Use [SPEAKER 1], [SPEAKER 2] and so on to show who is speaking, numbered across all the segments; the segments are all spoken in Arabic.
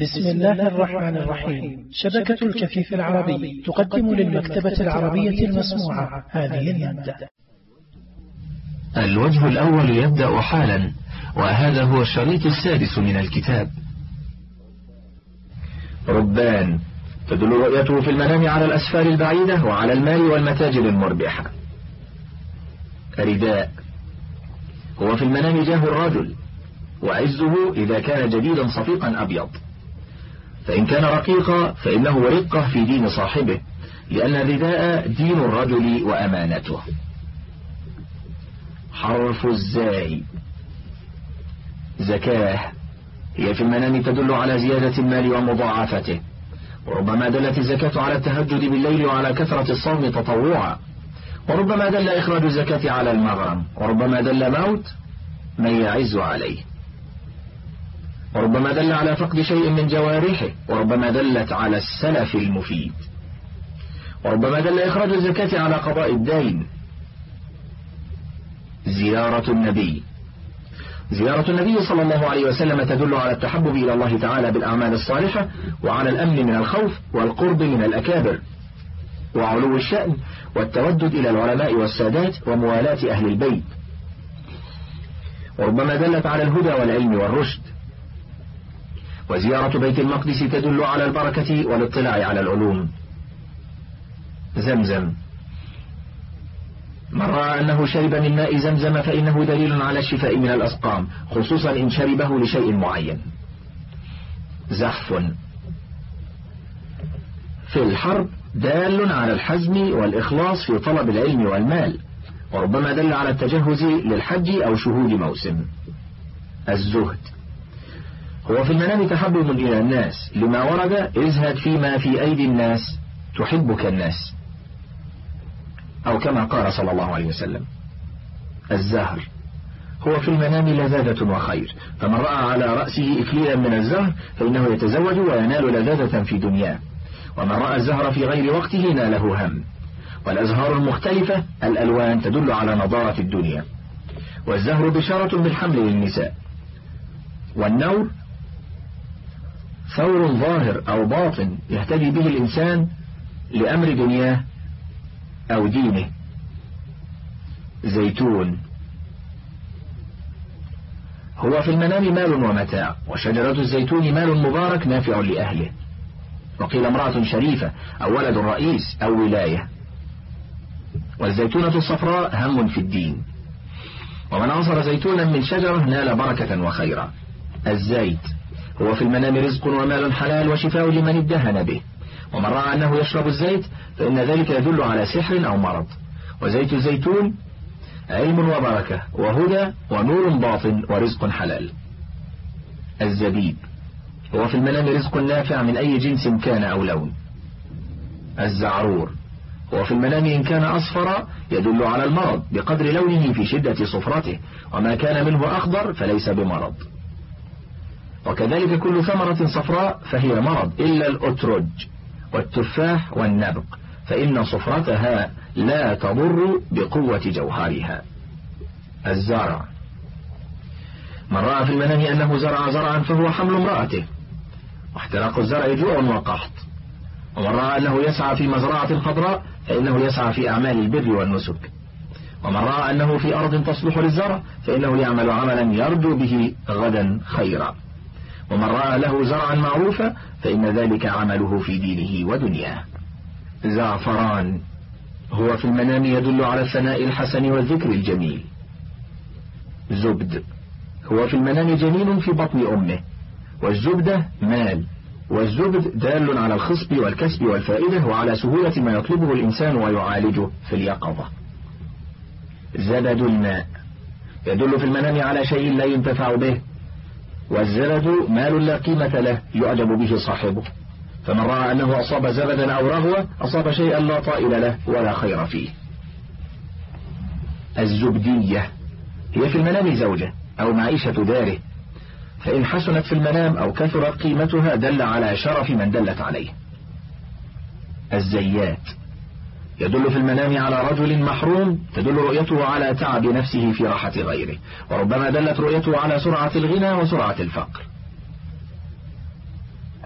[SPEAKER 1] بسم الله الرحمن الرحيم. شبكة الكفيف العربي تقدم للمكتبة العربية المسموعة. هذه المادة.
[SPEAKER 2] الوجه الأول يبدأ حالا وهذا هو الشريط السادس من الكتاب. ربان تدل رؤيته في المنام على الأسفار البعيدة وعلى المال والمتاجر المربحة. رداء هو في المنام جاه الرجل وعزه إذا كان جديدا صفيقا أبيض. فإن كان رقيقا فإنه رقة في دين صاحبه لأن الرداء دين الرجل وأمانته. حرف الزاي. زكاة. هي في المنام تدل على زيادة المال ومضاعفته. وربما دلت الزكاة على التهجد بالليل وعلى كثرة الصوم تطوعا. وربما دل إخراج الزكاة على المغرم وربما دل موت من يعز عليه. وربما دل على فقد شيء من جوارحه وربما دلت على السلف المفيد. وربما دل إخراج الزكاة على قضاء الدين. زيارة النبي. زيارة النبي صلى الله عليه وسلم تدل على التحبب إلى الله تعالى بالأعمال الصالحة وعلى الأمن من الخوف والقرب من الأكابر. وعلو الشأن والتودد إلى العلماء والسادات وموالاة أهل البيت. وربما دلت على الهدى والعلم والرشد. وزيارة بيت المقدس تدل على البركة والاطلاع على العلوم. زمزم. من رأى أنه شرب من ماء زمزم فإنه دليل على الشفاء من الأسقام خصوصا إن شربه لشيء معين. زحف. في الحرب دال على الحزم والإخلاص في طلب العلم والمال وربما دل على التجهز للحج أو شهود موسم. الزهد. هو في المنام تحبب إلى الناس لما ورد ازهد فيما في أيدي الناس تحبك الناس. أو كما قال صلى الله عليه وسلم الزهر. هو في المنام لذاذة وخير فمن رأى على رأسه إكليلا من الزهر فإنه يتزوج وينال لذاذة في دنياه. ومن رأى الزهر في غير وقته ناله هم. والأزهار المختلفة الألوان تدل على نضارة الدنيا. والزهر بشارة بالحمل للنساء. والنور ثور ظاهر أو باطن يهتدي به الإنسان لأمر دنياه أو دينه. زيتون. هو في المنام مال ومتاع وشجرة الزيتون مال مبارك نافع لأهله. وقيل امرأة شريفة أو ولد رئيس أو ولاية. والزيتونة الصفراء هم في الدين. ومن عصر زيتونا من شجرة نال بركة وخيرا. الزيت. هو في المنام رزق ومال حلال وشفاء لمن ادهن به. ومن رأى أنه يشرب الزيت فإن ذلك يدل على سحر أو مرض. وزيت الزيتون علم وبركة وهدى ونور باطن ورزق حلال. الزبيب. هو في المنام رزق نافع من أي جنس كان أو لون. الزعرور. هو في المنام إن كان أصفر يدل على المرض بقدر لونه في شدة صفرته. وما كان منه أخضر فليس بمرض. وكذلك كل ثمرة صفراء فهي مرض إلا الأترج والتفاح والنبق فإن صفرتها لا تضر بقوة جوهرها. الزرع. من رأى في المنام أنه زرع زرعا فهو حمل امرأته. واحتراق الزرع جوع وقحط. ومن رأى أنه يسعى في مزرعة خضراء فإنه يسعى في أعمال البر والنسك. ومن رأى أنه في أرض تصلح للزرع فإنه يعمل عملا يرجو به غدا خيرا. ومن رأى له زرعا معروفا فإن ذلك عمله في دينه ودنياه. زعفران هو في المنام يدل على الثناء الحسن والذكر الجميل. زبد هو في المنام جنين في بطن أمه. والزبدة مال. والزبد دال على الخصب والكسب والفائدة وعلى سهولة ما يطلبه الإنسان ويعالجه في اليقظة. زبد الماء. يدل في المنام على شيء لا ينتفع به. والزبد مال لا قيمة له يعجب به صاحبه. فمن رأى أنه أصاب زبدا أو رغوة أصاب شيئا لا طائل له ولا خير فيه. الزبدية هي في المنام زوجة أو معيشة داره. فإن حسنت في المنام أو كثرت قيمتها دل على شرف من دلت عليه. الزيات يدل في المنام على رجل محروم تدل رؤيته على تعب نفسه في راحة غيره وربما دلت رؤيته على سرعة الغنى وسرعة الفقر.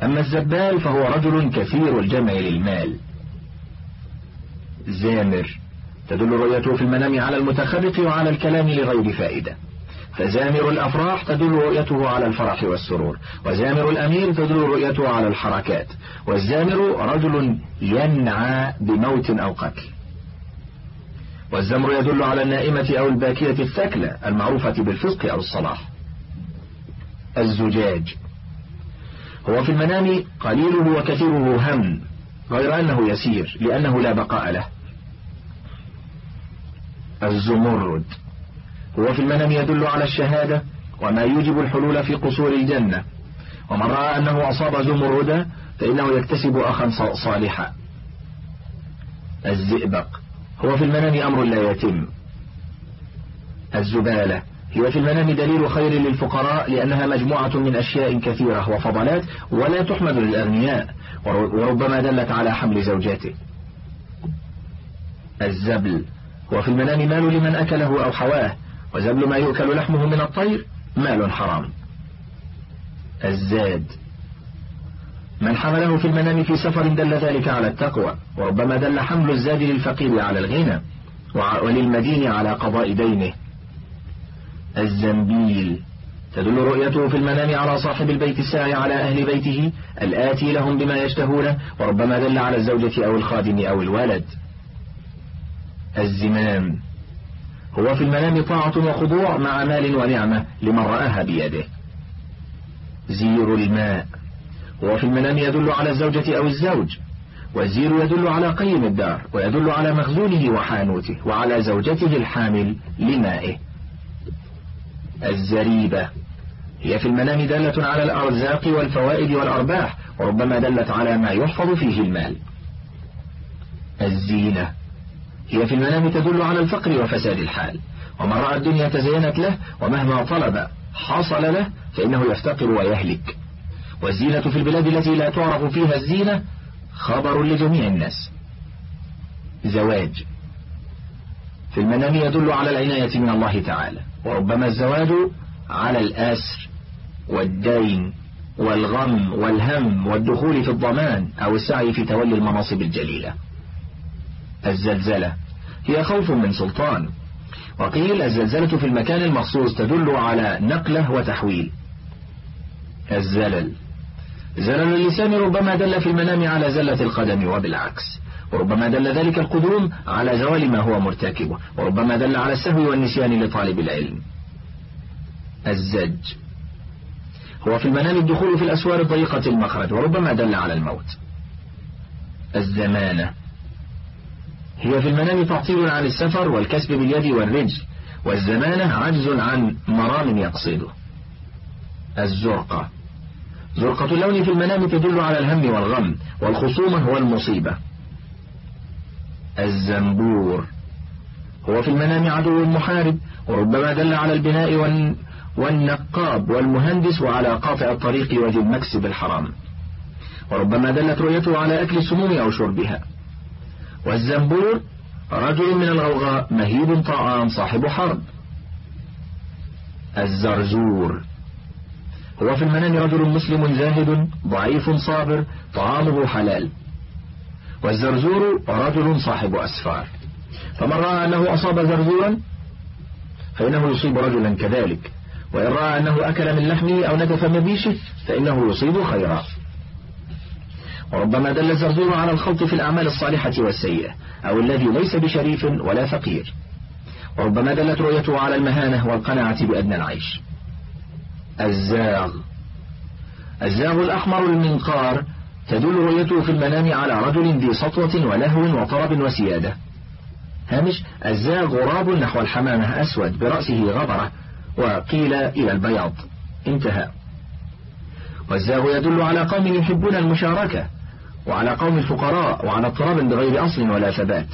[SPEAKER 2] أما الزبال فهو رجل كثير الجمع للمال. زامر تدل رؤيته في المنام على المتخرق وعلى الكلام لغير فائدة. فزامر الأفراح تدل رؤيته على الفرح والسرور وزامر الأمير تدل رؤيته على الحركات والزامر رجل ينعى بموت أو قتل. والزمر يدل على النائمة أو الباكية الثكلة المعروفة بالفسق أو الصلاح. الزجاج. هو في المنام قليله وكثيره هم غير أنه يسير لأنه لا بقاء له. الزمرد. هو في المنام يدل على الشهادة وما يوجب الحلول في قصور الجنة. ومن رأى أنه أصاب زمردا فإنه يكتسب أخا صالحا. الزئبق. هو في المنام أمر لا يتم. الزبالة. هي في المنام دليل خير للفقراء لأنها مجموعة من أشياء كثيرة وفضلات ولا تحمد للأغنياء. وربما دلت على حمل زوجاته الزبل. هو في المنام مال لمن أكله أو حواه. وزبل ما يؤكل لحمه من الطير مال حرام. الزاد. من حمله في المنام في سفر دل ذلك على التقوى وربما دل حمل الزاد للفقير على الغنى وللمدين على قضاء دينه. الزنبيل. تدل رؤيته في المنام على صاحب البيت الساعي على أهل بيته الآتي لهم بما يشتهونه وربما دل على الزوجة أو الخادم أو الولد. الزمام. هو في المنام طاعة وخضوع مع مال ونعمة لمن رآها بيده. زير الماء. هو في المنام يدل على الزوجة أو الزوج والزير يدل على قيم الدار ويدل على مخزونه وحانوته وعلى زوجته الحامل لمائه. الزريبة. هي في المنام دالة على الأرزاق والفوائد والأرباح وربما دلت على ما يحفظ فيه المال. الزينة. هي في المنام تدل على الفقر وفساد الحال. ومن رأى الدنيا تزينت له ومهما طلب حصل له فإنه يفتقر ويهلك. والزينة في البلاد التي لا تعرف فيها الزينة خبر لجميع الناس. زواج. في المنام يدل على العناية من الله تعالى. وربما الزواج على الأسر والدين والغم والهم والدخول في الضمان أو السعي في تولي المناصب الجليلة. الزلزلة. هي خوف من سلطان. وقيل الزلزلة في المكان المخصوص تدل على نقلة وتحويل. الزلل. زلل اللسان ربما دل في المنام على زلة القدم وبالعكس. وربما دل ذلك القدوم على زوال ما هو مرتكبه وربما دل على السهو والنسيان لطالب العلم. الزج. هو في المنام الدخول في الأسوار الضيقة المخرج وربما دل على الموت. الزمانة. هي في المنام تعطيل عن السفر والكسب باليد والرجل والزمانة عجز عن مرام يقصده الزرقة. زرقة اللون في المنام تدل على الهم والغم والخصومة والمصيبة الزنبور. هو في المنام عدو محارب وربما دل على البناء والنقاب والمهندس وعلى قاطع الطريق وذي المكسب الحرام. وربما دلت رؤيته على أكل السموم أو شربها. والزنبور رجل من الغوغاء مهيب طعام صاحب حرب. الزرزور. هو في المنام رجل مسلم زاهد ضعيف صابر طعامه حلال. والزرزور رجل صاحب أسفار. فمن رأى أنه أصاب زرزورا فإنه يصيب رجلا كذلك. وإن رأى أنه أكل من لحمه أو نتف من ريشه فإنه يصيب خيرا. وربما دل الزرزور على الخلط في الأعمال الصالحة والسيئة أو الذي ليس بشريف ولا فقير. وربما دلت رؤيته على المهانة والقناعة بأدنى العيش. الزاغ. الزاغ الأحمر المنقار تدل رؤيته في المنام على رجل ذي سطوة ولهو وطرب وسيادة. هامش الزاغ غراب نحو الحمامة أسود برأسه غبرة وقيل إلى البياض. انتهى. والزاغ يدل على قوم يحبون المشاركة وعلى قوم الفقراء وعلى اضطراب بغير أصل ولا ثبات.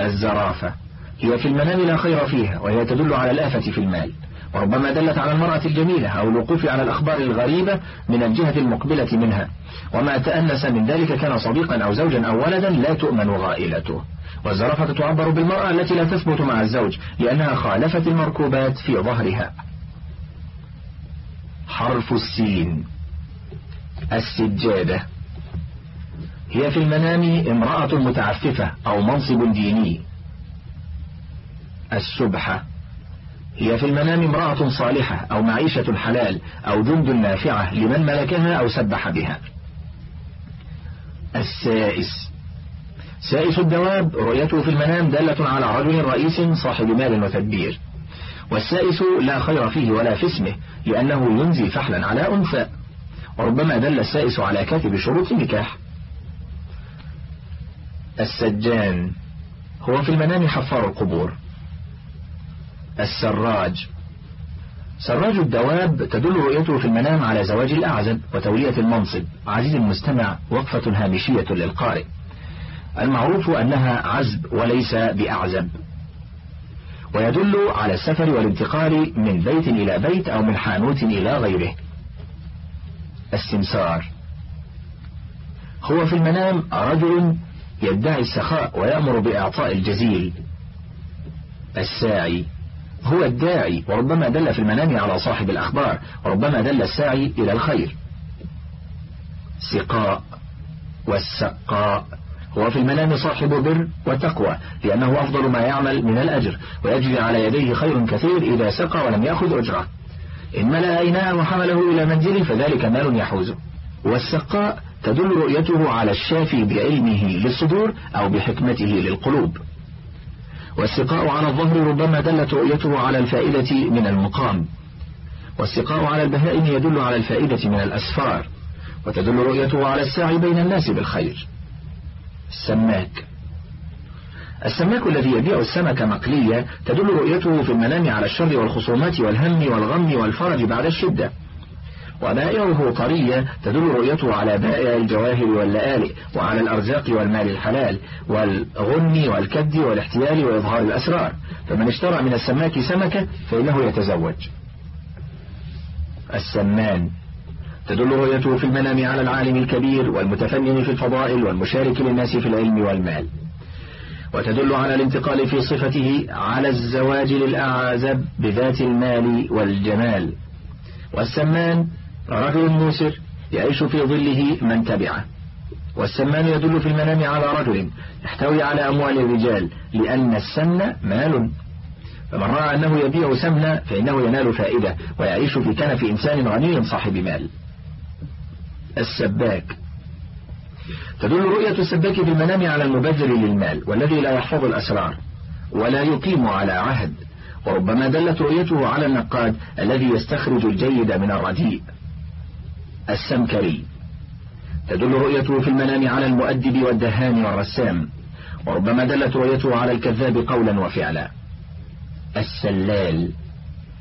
[SPEAKER 2] الزرافة هي في المنام لا خير فيها وهي تدل على الآفة في المال. وربما دلت على المرأة الجميلة أو الوقوف على الأخبار الغريبة من الجهة المقبلة منها. وما تأنس من ذلك كان صديقا أو زوجا أو ولدا لا تؤمن غائلته. والزرافة تعبر بالمرأة التي لا تثبت مع الزوج لأنها خالفت المركوبات في ظهرها. حرف السين. السجادة. هي في المنام امرأة متعففة أو منصب ديني. السبحة هي في المنام امرأة صالحة أو معيشة حلال أو جند نافعة لمن ملكها أو سبح بها. السائس. سائس الدواب رؤيته في المنام دالة على رجل رئيس صاحب مال وتدبير. والسائس لا خير فيه ولا في اسمه لأنه ينزي فحلا على أنثى. وربما دل السائس على كاتب شروط النكاح السجان هو في المنام حفار القبور. السراج. سراج الدواب تدل رؤيته في المنام على زواج الأعزب وتولية المنصب. عزيز المستمع وقفة هامشية للقارئ. المعروف أنها عزب وليس بأعزب. ويدل على السفر والانتقال من بيت إلى بيت أو من حانوت إلى غيره. السمسار. هو في المنام رجل يدعي السخاء ويأمر بإعطاء الجزيل. الساعي هو الداعي وربما دل في المنام على صاحب الأخبار وربما دل الساعي إلى الخير. سقاء والسقاء هو في المنام صاحب بر وتقوى لأنه أفضل ما يعمل من الأجر ويجري على يديه خير كثير إذا سقى ولم يأخذ أجره. إن ملأ إناء وحمله إلى منزله فذلك مال يحوزه والسقاء تدل رؤيته على الشافي بعلمه للصدور أو بحكمته للقلوب. والسقاء على الظهر ربما دلت رؤيته على الفائدة من المقام. والسقاء على البهائم يدل على الفائدة من الأسفار. وتدل رؤيته على السعي بين الناس بالخير. السماك. السماك الذي يبيع السمك مقلية تدل رؤيته في المنام على الشر والخصومات والهم والغم والفرج بعد الشدة. وبائعه طرية تدل رؤيته على بائع الجواهر واللآلئ وعلى الأرزاق والمال الحلال والغني والكد والاحتيال وإظهار الأسرار. فمن اشترى من السماك سمكة فإنه يتزوج. السمان. تدل رؤيته في المنام على العالم الكبير والمتفنن في الفضائل والمشارك للناس في العلم والمال. وتدل على الانتقال في صفته على الزواج للأعزب بذات المال والجمال. والسمان رجل موسر يعيش في ظله من تبعه. والسمان يدل في المنام على رجل يحتوي على أموال الرجال لأن السمن مال. فمن رأى أنه يبيع سمنا فإنه ينال فائدة ويعيش في كنف إنسان غني صاحب مال. السباك. تدل رؤية السباك في المنام على المبذر للمال والذي لا يحفظ الأسرار ولا يقيم على عهد. وربما دلت رؤيته على النقاد الذي يستخرج الجيد من الرديء. السمكري. تدل رؤيته في المنام على المؤدب والدهان والرسام وربما دلت رؤيته على الكذاب قولا وفعلا. السلال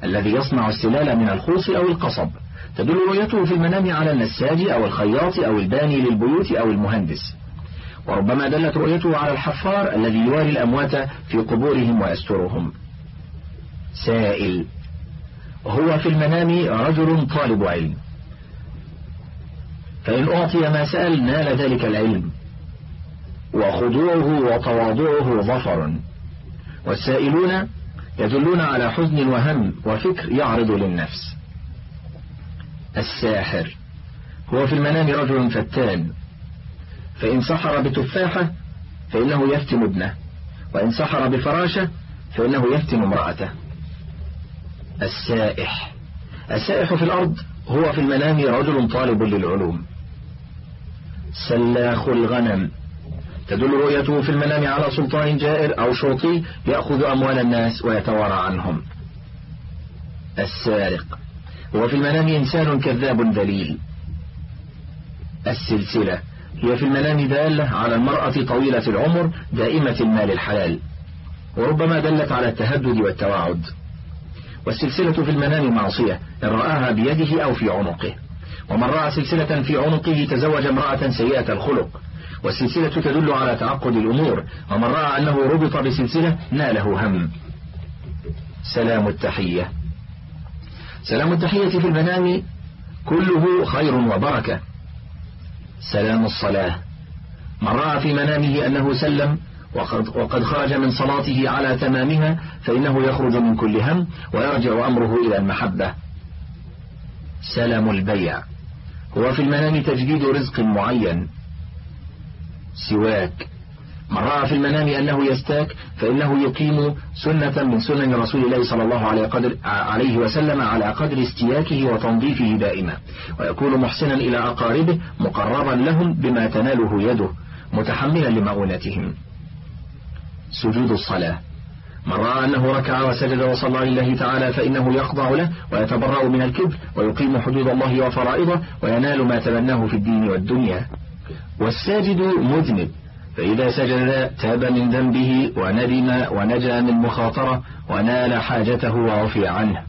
[SPEAKER 2] الذي يصنع السلال من الخوص أو القصب. تدل رؤيته في المنام على النساج أو الخياط أو الباني للبيوت أو المهندس. وربما دلت رؤيته على الحفار الذي يواري الأموات في قبورهم ويسترهم. سائل هو في المنام رجل طالب علم. فإن أعطي ما سأل نال ذلك العلم وخضوعه وتواضعه ظفر. والسائلون يدلون على حزن وهم وفكر يعرض للنفس. الساحر هو في المنام رجل فتان. فإن سحر بتفاحة فإنه يفتن ابنه وإن سحر بفراشة فإنه يفتن امرأته. السائح السائح في الأرض هو في المنام رجل طالب للعلوم. سلاخ الغنم. تدل رؤيته في المنام على سلطان جائر أو شرطي يأخذ أموال الناس ويتوارى عنهم. السارق. هو في المنام إنسان كذاب ذليل السلسلة. هي في المنام دالة على المرأة طويلة العمر دائمة المال الحلال. وربما دلت على التهدد والتواعد والسلسلة في المنام معصية إن رآها بيده أو في عنقه. ومن رأى سلسلة في عنقه تزوج امرأة سيئة الخلق. والسلسلة تدل على تعقد الأمور ومن رأى أنه ربط بسلسلة ناله هم. سلام التحية. سلام التحية في المنام كله خير وبركة. سلام الصلاة. من رأى في منامه أنه سلم وقد, وقد خرج من صلاته على تمامها فإنه يخرج من كل هم ويرجع أمره إلى المحبة. سلام البيع. هو في المنام تجديد رزق معين. سواك. من رأى في المنام أنه يستاك فإنه يقيم سنة من سنن رسول الله صلى الله عليه, قدر عليه وسلم على قدر استياكه وتنظيفه دائما ويكون محسنا إلى أقاربه مقربا لهم بما تناله يده متحملا لمؤونتهم. سجود الصلاة. من رأى أنه ركع وسجد وصلى لله تعالى فإنه يخضع له ويتبرأ من الكبر ويقيم حدود الله وفرائضه وينال ما تمناه في الدين والدنيا. والساجد مذنب. فإذا سجد تاب من ذنبه وندم ونجا من مخاطرة ونال حاجته وعفي عنه.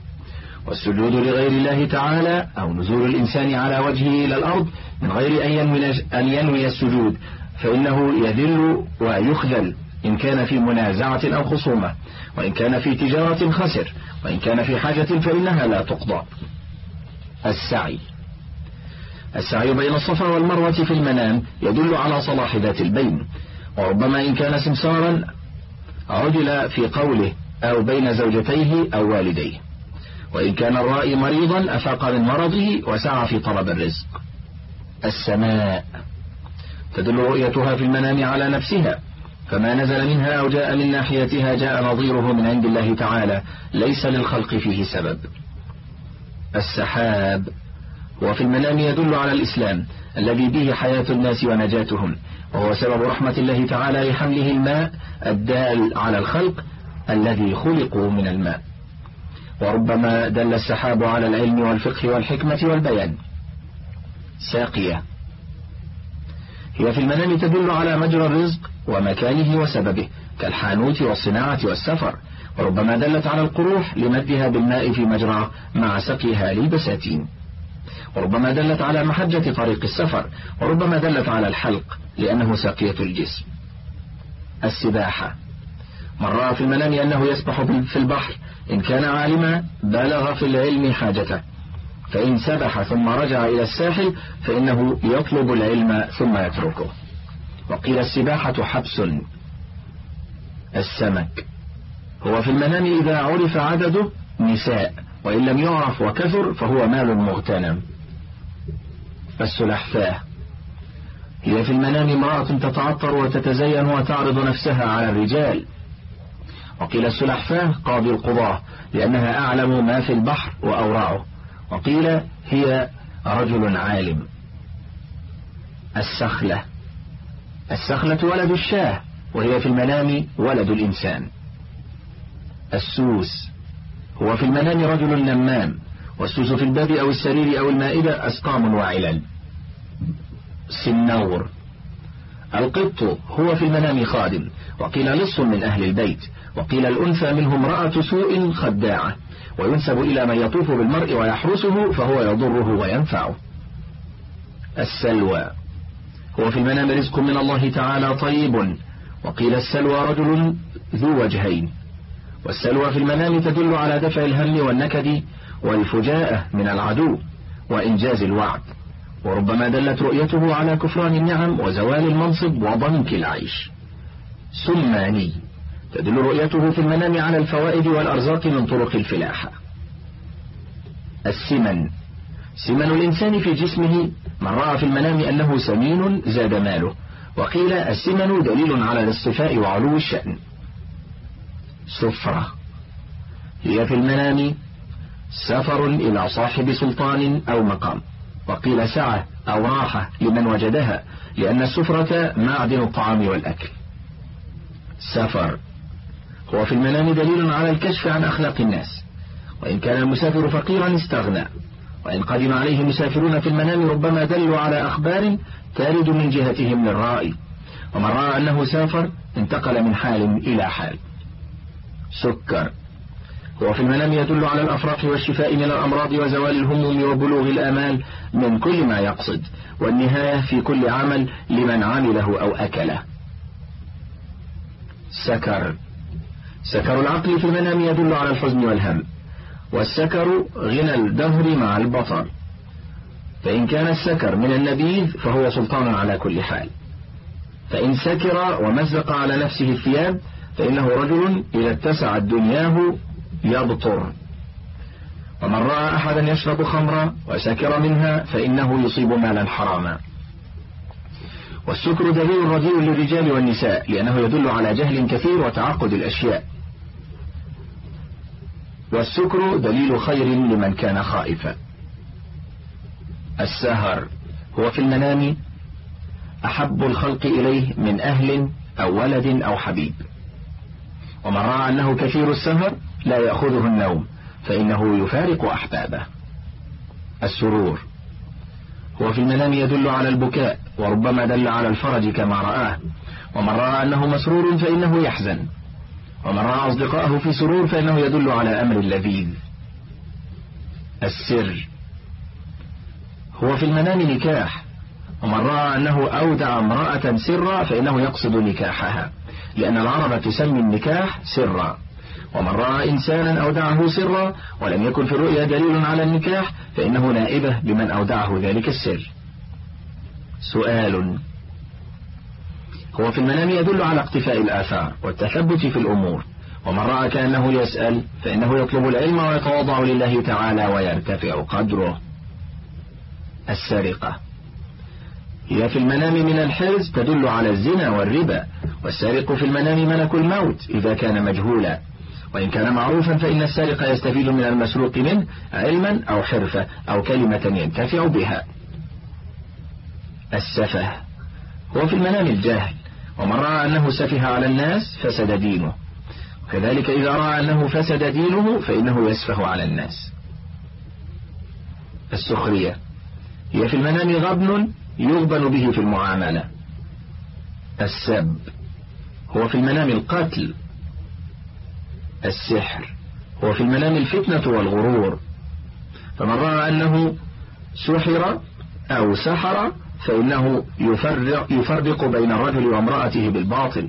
[SPEAKER 2] والسجود لغير الله تعالى أو نزول الإنسان على وجهه إلى الأرض من غير أن ينوي, أن ينوي السجود. فإنه يذل ويخذل. إن كان في منازعة أو خصومة وإن كان في تجارة خسر وإن كان في حاجة فإنها لا تقضى. السعي. السعي بين الصفا والمروة في المنام يدل على صلاح ذات البين وربما إن كان سمسارا عدل في قوله أو بين زوجتيه أو والديه. وإن كان الرائي مريضا أفاق من مرضه وسعى في طلب الرزق. السماء. تدل رؤيتها في المنام على نفسها. فما نزل منها أو جاء من ناحيتها جاء نظيره من عند الله تعالى ليس للخلق فيه سبب. السحاب. وفي المنام يدل على الإسلام الذي به حياة الناس ونجاتهم وهو سبب رحمة الله تعالى لحمله الماء الدال على الخلق الذي خلقوا من الماء. وربما دل السحاب على العلم والفقه والحكمة والبيان. ساقية. هي في المنام تدل على مجرى الرزق ومكانه وسببه كالحانوت والصناعة والسفر. وربما دلت على القروح لمدها بالماء في مجرى مع سقيها للبساتين وربما دلت على محجة طريق السفر. وربما دلت على الحلق لأنه ساقية الجسم. السباحة. من رأى في المنام أنه يسبح في البحر. إن كان عالما بلغ في العلم حاجته. فإن سبح ثم رجع إلى الساحل فإنه يطلب العلم ثم يتركه. وقيل السباحة حبس السمك. هو في المنام إذا عرف عدده نساء وإن لم يعرف وكثر فهو مال مغتنم. السلحفاة هي في المنام امرأة تتعطر وتتزين وتعرض نفسها على الرجال. وقيل السلحفاة قاضي القضاة لأنها أعلم ما في البحر وأورعه وقيل هي رجل عالم. السخلة. السخلة ولد الشاه وهي في المنام ولد الإنسان. السوس. هو في المنام رجل نمام والسوس في الباب أو السرير أو المائدة أسقام وعلل. سنور. القط. هو في المنام خادم. وقيل لص من أهل البيت وقيل الأنثى منه امرأة سوء خداعة وينسب إلى من يطوف بالمرء ويحرسه فهو يضره وينفعه. السلوى. هو في المنام رزق من الله تعالى طيب وقيل السلوى رجل ذو وجهين. والسلوى في المنام تدل على دفع الهم والنكد والفجاءة من العدو وإنجاز الوعد وربما دلت رؤيته على كفران النعم وزوال المنصب وضنك العيش. سماني. تدل رؤيته في المنام على الفوائد والأرزاق من طرق الفلاحة السمن. سمن الإنسان في جسمه من رأى في المنام أنه سمين زاد ماله. وقيل السمن دليل على الاصطفاء وعلو الشأن. سفرة هي في المنام سفر إلى صاحب سلطان أو مقام. وقيل سعة أو راحة لمن وجدها لأن السفرة معدن الطعام والأكل. سفر هو في المنام دليل على الكشف عن أخلاق الناس. وإن كان المسافر فقيرا استغنى. وإن قدم عليه مسافرون في المنام ربما دلوا على أخبار تارد من جهتهم للرائي ومن رأى أنه سافر انتقل من حال إلى حال. سكر. هو في المنام يدل على الأفراح والشفاء من الأمراض وزوال الهموم وبلوغ الآمال من كل ما يقصد. والنهاية في كل عمل لمن عمله أو أكله. سكر. سكر العقل في المنام يدل على الحزن والهم والسكر غنى الدهر مع البطر فإن كان السكر من النبيذ فهو سلطان على كل حال. فإن سكر ومزق على نفسه الثياب فإنه رجل إذا اتسعت دنياه يبطر. ومن رأى أحدا يشرب خمرا وسكر منها فإنه يصيب مالا حراما. والسكر دليل رديء للرجال والنساء لأنه يدل على جهل كثير وتعقد الأشياء. والسكر دليل خير لمن كان خائفا. السهر هو في المنام أحب الخلق إليه من أهل أو ولد أو حبيب. ومن رأى أنه كثير السهر لا يأخذه النوم فإنه يفارق أحبابه. السرور هو في المنام يدل على البكاء وربما دل على الفرج كما رآه. ومن رأى أنه مسرور فإنه يحزن. ومن رأى أصدقائه في سرور فإنه يدل على أمر لذيذ. السر. هو في المنام نكاح. ومن رأى أنه أودع امرأة سرا فإنه يقصد نكاحها. لأن العرب تسمي النكاح سرا. ومن رأى إنسانا أودعه سرا ولم يكن في الرؤيا دليل على النكاح فإنه نائبة بمن أودعه ذلك السر. سؤال. هو في المنام يدل على اقتفاء الآثار والتثبت في الأمور ومن رأى كأنه يسأل فإنه يطلب العلم ويتواضع لله تعالى ويرتفع قدره. السرقة. هي في المنام من الحرز تدل على الزنا والربا والسارق في المنام ملك الموت إذا كان مجهولا. وإن كان معروفا فإن السارق يستفيد من المسروق منه علما أو حرفة أو كلمة ينتفع بها. السفه هو في المنام الجاهل ومن رأى أنه سفه على الناس فسد دينه. وكذلك إذا رأى أنه فسد دينه فإنه يسفه على الناس. السخرية هي في المنام غبن يغبن به في المعاملة. السب هو في المنام القتل. السحر. هو في المنام الفتنة والغرور. فمن رأى أنه سحر أو سحر فإنه يفرق, يفرق بين الرجل وامرأته بالباطل.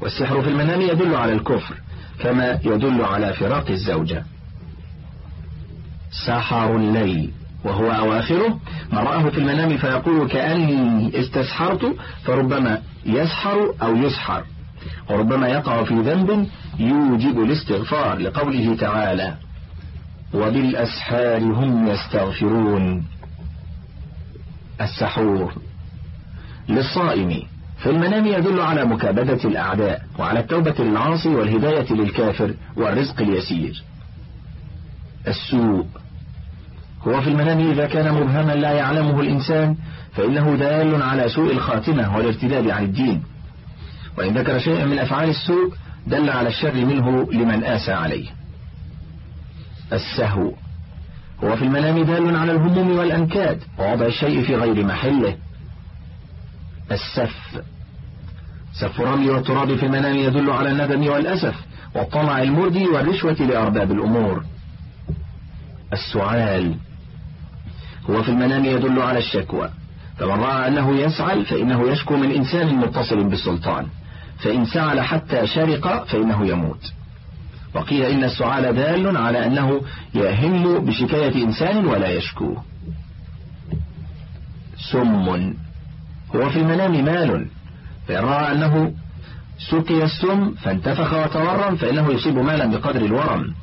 [SPEAKER 2] والسحر في المنام يدل على الكفر كما يدل على فراق الزوجة. سحر الليل وهو أواخره. ما رآه في المنام فيقول كأني استسحرت فربما يسحر أو يسحر. وربما يقع في ذنب يوجب الاستغفار لقوله تعالى وبالأسحار هم يستغفرون. السحور للصائم. في المنام يدل على مكابدة الأعداء وعلى التوبة للعاصي والهداية للكافر والرزق اليسير. السوء. هو في المنام إذا كان مبهما لا يعلمه الإنسان فإنه دال على سوء الخاتمة والارتداد عن الدين. وإن ذكر شيئا من أفعال السوء دل على الشر منه لمن آسى عليه. السهو. هو في المنام دال على الهموم والأنكاد ووضع الشيء في غير محله. السف. سف الرمل والتراب في المنام يدل على الندم والأسف والطمع المردي والرشوة لأرباب الأمور. السعال. هو في المنام يدل على الشكوى فمن رأى أنه يسعل فإنه يشكو من إنسان متصل بالسلطان. فإن سعل حتى شرق فإنه يموت. وقيل إن السعال دال على أنه يهم بشكاية إنسان ولا يشكو. سم. هو في المنام مال. فإن رأى أنه سقي السم فانتفخ وتورم فإنه يصيب مالا بقدر الورم.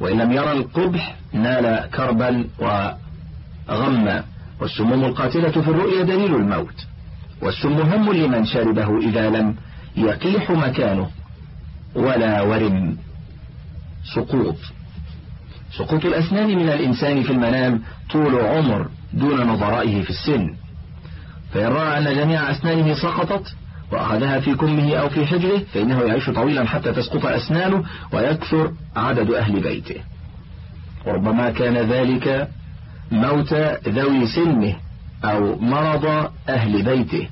[SPEAKER 2] وإن لم يرى القبح نال كربا وغما والسموم القاتلة في الرؤيا دليل الموت. والسم هم لمن شربه إذا لم يقيح مكانه ولا ورم سقوط. سقوط الأسنان من الإنسان في المنام طول عمر دون نظرائه في السن. فإن رأى أن جميع أسنانه سقطت وأخذها في كمه أو في حجره فإنه يعيش طويلا حتى تسقط أسنانه ويكثر عدد أهل بيته. وربما كان ذلك موت ذوي سنه أو مرض أهل بيته.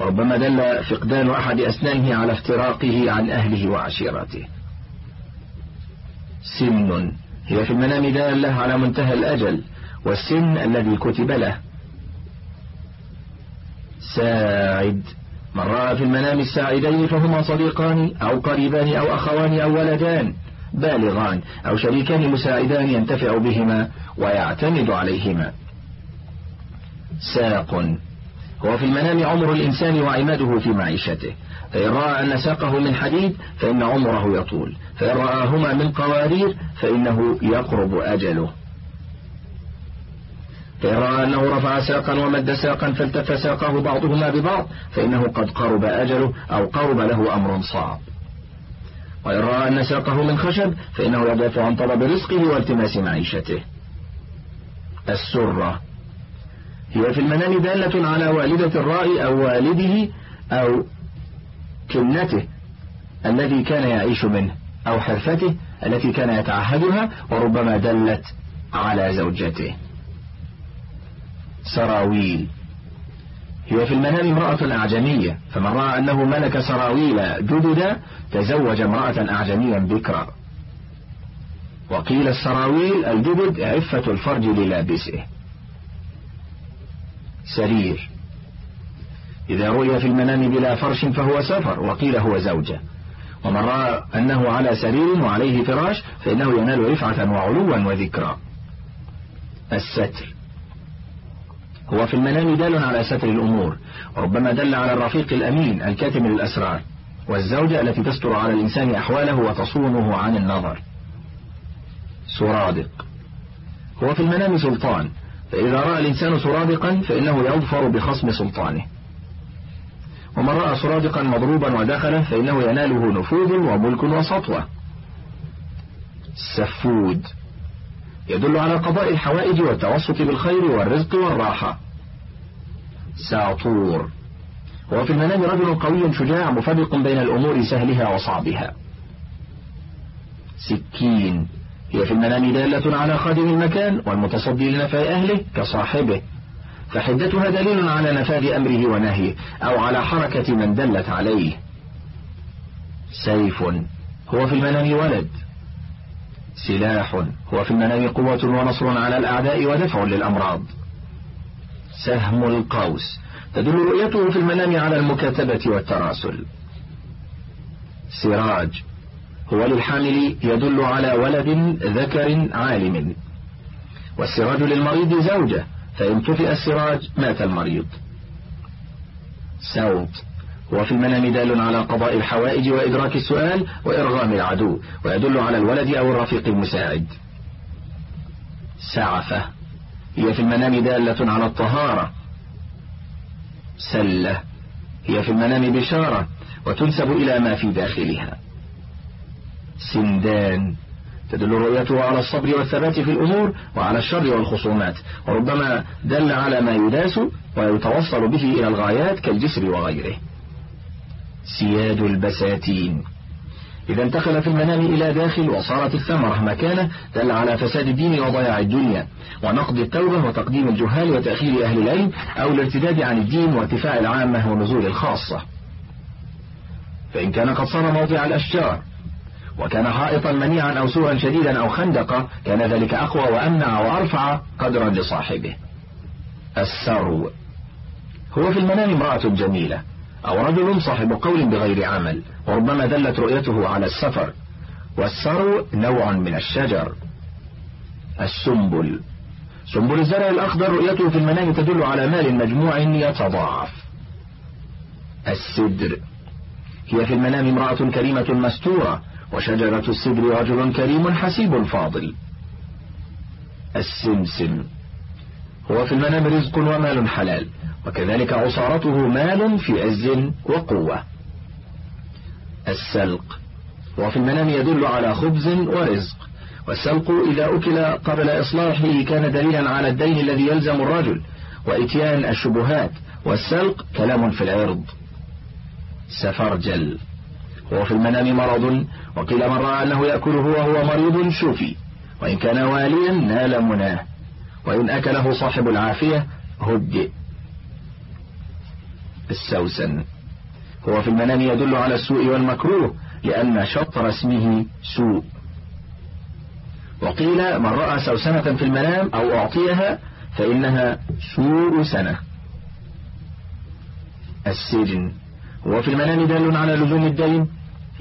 [SPEAKER 2] وربما دل فقدان أحد أسنانه على افتراقه عن أهله وعشيرته. سن. هي في المنام دالة على منتهى الأجل والسن الذي كتب له. ساعد. من رأى في المنام الساعدين فهما صديقان أو قريبان أو أخوان أو ولدان. بالغان. أو شريكان مساعدان ينتفع بهما ويعتمد عليهما. ساق. هو في المنام عمر الإنسان وعماده في معيشته. فإن رأى أن ساقه من حديد فإن عمره يطول. فإن رآهما من قوارير فإنه يقرب أجله. فإن رأى أنه رفع ساقا ومد ساقا فالتف ساقه بعضهما ببعض فإنه قد قرب أجله أو قرب له أمر صعب. وإن رأى أن ساقه من خشب فإنه يدافع عن طلب رزقه والتماس معيشته. السرة هي في المنام دالة على والدة الرائي أو والده أو كنته الذي كان يعيش منه أو حرفته التي كان يتعهدها وربما دلت على زوجته. سراويل. هي في المنام امرأة أعجمية فمن رأى أنه ملك سراويل جددا تزوج امرأة أعجميا بكرا. وقيل السراويل الجدد عفة الفرج للابسه. سرير. إذا رؤي في المنام بلا فرش فهو سفر وقيل هو زوجة. ومن رأى أنه على سرير وعليه فراش فإنه ينال رفعة وعلوا وذكرى. الستر. هو في المنام دال على ستر الأمور وربما دل على الرفيق الأمين الكاتم للأسرار والزوجة التي تستر على الإنسان أحواله وتصونه عن النظر. سرادق. هو في المنام سلطان فإذا رأى الإنسان سرادقا فإنه يظفر بخصم سلطانه. ومن رأى سرادقا مضروبا ودخله فإنه يناله نفوذ وملك وسطوة. سفود. يدل على قضاء الحوائج والتوسط بالخير والرزق والراحة. ساطور. هو في المنام رجل قوي شجاع مفرق بين الأمور سهلها وصعبها. سكين. هي في المنام دالة على خادم المكان والمتصدي لنفع أهله كصاحبه. فحدتها دليل على نفاذ أمره ونهيه أو على حركة من دلت عليه. سيف هو في المنام ولد. سلاح هو في المنام قوة ونصر على الأعداء ودفع للأمراض. سهم القوس تدل رؤيته في المنام على المكاتبة والتراسل. سراج هو للحامل يدل على ولد ذكر عالم. والسراج للمريض زوجة فإن طفئ السراج مات المريض. سوط هو في المنام دال على قضاء الحوائج وإدراك السؤال وإرغام العدو ويدل على الولد أو الرفيق المساعد. سعفة. هي في المنام دالة على الطهارة. سلة. هي في المنام بشارة وتنسب إلى ما في داخلها. سندان. تدل رؤيته على الصبر والثبات في الأمور وعلى الشر والخصومات. وربما دل على ما يداس ويتوصل به إلى الغايات كالجسر وغيره. سياد البساتين. إذا انتقل في المنام إلى داخل وصارت الثمرة مكانه دل على فساد الدين وضياع الدنيا. ونقد التوبة وتقديم الجهال وتأخير أهل العلم أو الارتداد عن الدين وارتفاع العامة ونزول الخاصة. فإن كان قد صار موضع الأشجار وكان حائطا منيعا أو سورا شديدا أو خندقا كان ذلك أقوى وأمنع وأرفع قدرا لصاحبه. السرو هو في المنام امرأة جميلة أو رجل صاحب قول بغير عمل وربما دلت رؤيته على السفر. والسرو نوع من الشجر. السنبل. سنبل الزرع الأخضر رؤيته في المنام تدل على مال مجموع يتضاعف. السدر. هي في المنام امرأة كريمة مستورة وشجرة السدر رجل كريم حسيب فاضل. السمسم. هو في المنام رزق ومال حلال وكذلك عصارته مال في عز وقوة. السلق. وفي المنام يدل على خبز ورزق. والسلق إذا أكل قبل إصلاحه كان دليلا على الدين الذي يلزم الرجل وإتيان الشبهات. والسلق كلام في العرض. سفرجل. هو في المنام مرض وقيل من رأى أنه يأكله وهو مريض شفي وإن كان واليا نال مناه وإن أكله صاحب العافية هدئ السوسن. هو في المنام يدل على السوء والمكروه لأن شطر اسمه سوء. وقيل من رأى سوسنة في المنام أو أعطيها فإنها سوء سنة. السجن. هو في المنام دال على لزوم الدين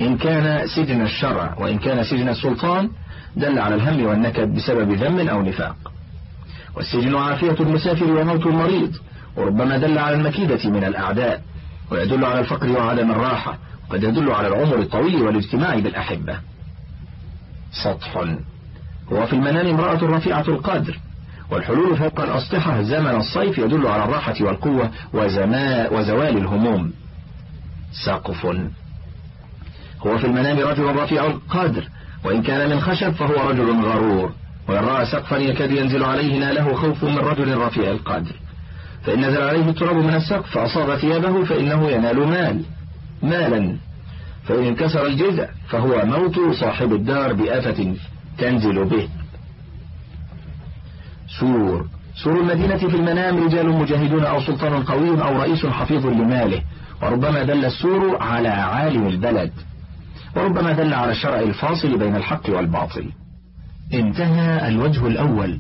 [SPEAKER 2] إن كان سجن الشرع وإن كان سجن السلطان دل على الهم والنكد بسبب ذم أو نفاق. والسجن عافية المسافر وموت المريض وربما دل على المكيدة من الأعداء ويدل على الفقر وعدم الراحة وقد يدل على العمر الطويل والاجتماع بالأحبة. سطح. هو في المنام امرأة رفيعة القدر والحلول فوق الأسطحة زمن الصيف يدل على الراحة والقوة وزوال الهموم. سقف. هو في المنام رجل رفيع القدر وإن كان من خشب فهو رجل غرور. وإن رأى سقفا يكاد ينزل عليه ناله خوف من رجل رفيع القدر فإن نزل عليه التراب من السقف فأصاب ثيابه فإنه ينال مال. مالا. فإن انكسر الجذع فهو موت صاحب الدار بآفة تنزل به. سور. سور المدينة في المنام رجال مجاهدون أو سلطان قوي أو رئيس حفيظ لماله وربما دل السور على عالم البلد. وربما دل على الشرع الفاصل بين الحق والباطل. انتهى الوجه الأول.